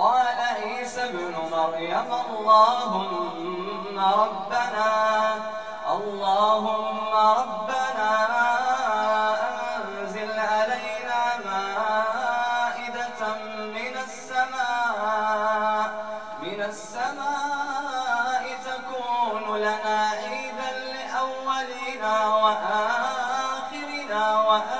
قال عيسى ابن مريم اللهم ربنا اللهم ربنا أنزل علينا مائدة من السماء من السماء تكون لنا عيدا لأولنا وآخرنا وآية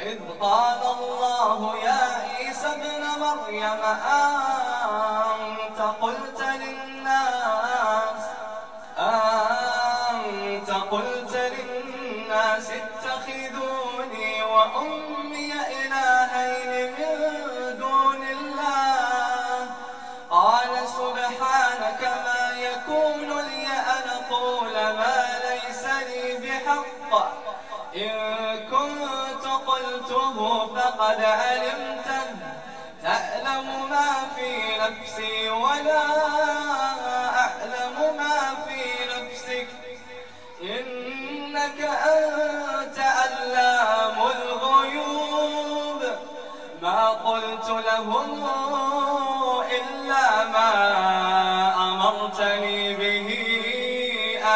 وإذ قال الله يا عيسى ابن مريم أنت قلت للناس أنت قلت للناس اتخذوني وأمي قلت لهم إلا ما أمرتني به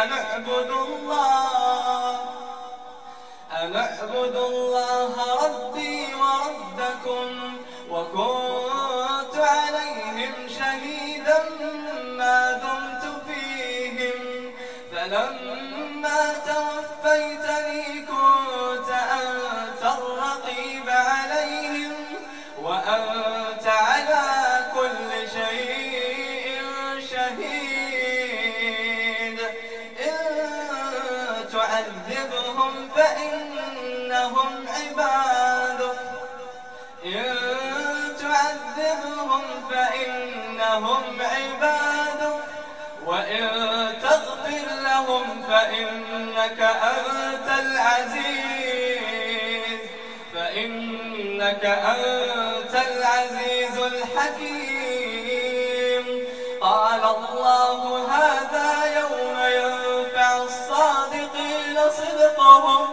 أن اعبدوا الله أن اعبدوا الله ربي وربكم وكنت عليهم شهيدا ما دمت فيهم فلما توفيتني وأنت على كل شيء شهيد. إن تعذبهم فإنهم عبادك إن تعذبهم فإنهم عبادك وإن تغفر لهم فإنك أنت العزيز. فإنك أنت العزيز الحكيم. قال الله هذا يوم ينفع الصادقين صدقهم.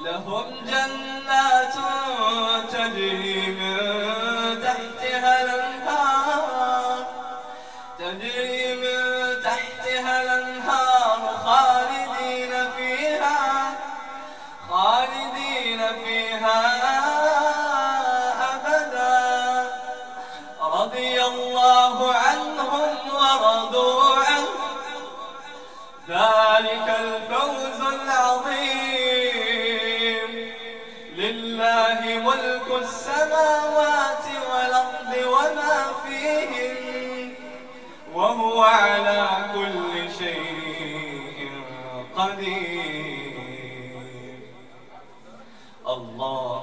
لهم جنات تجري من تحتها الأنهار. تجري من تحتها الأنهار. لله ملك السماوات والأرض وما فيهن وهو على كل شيء قدير. الله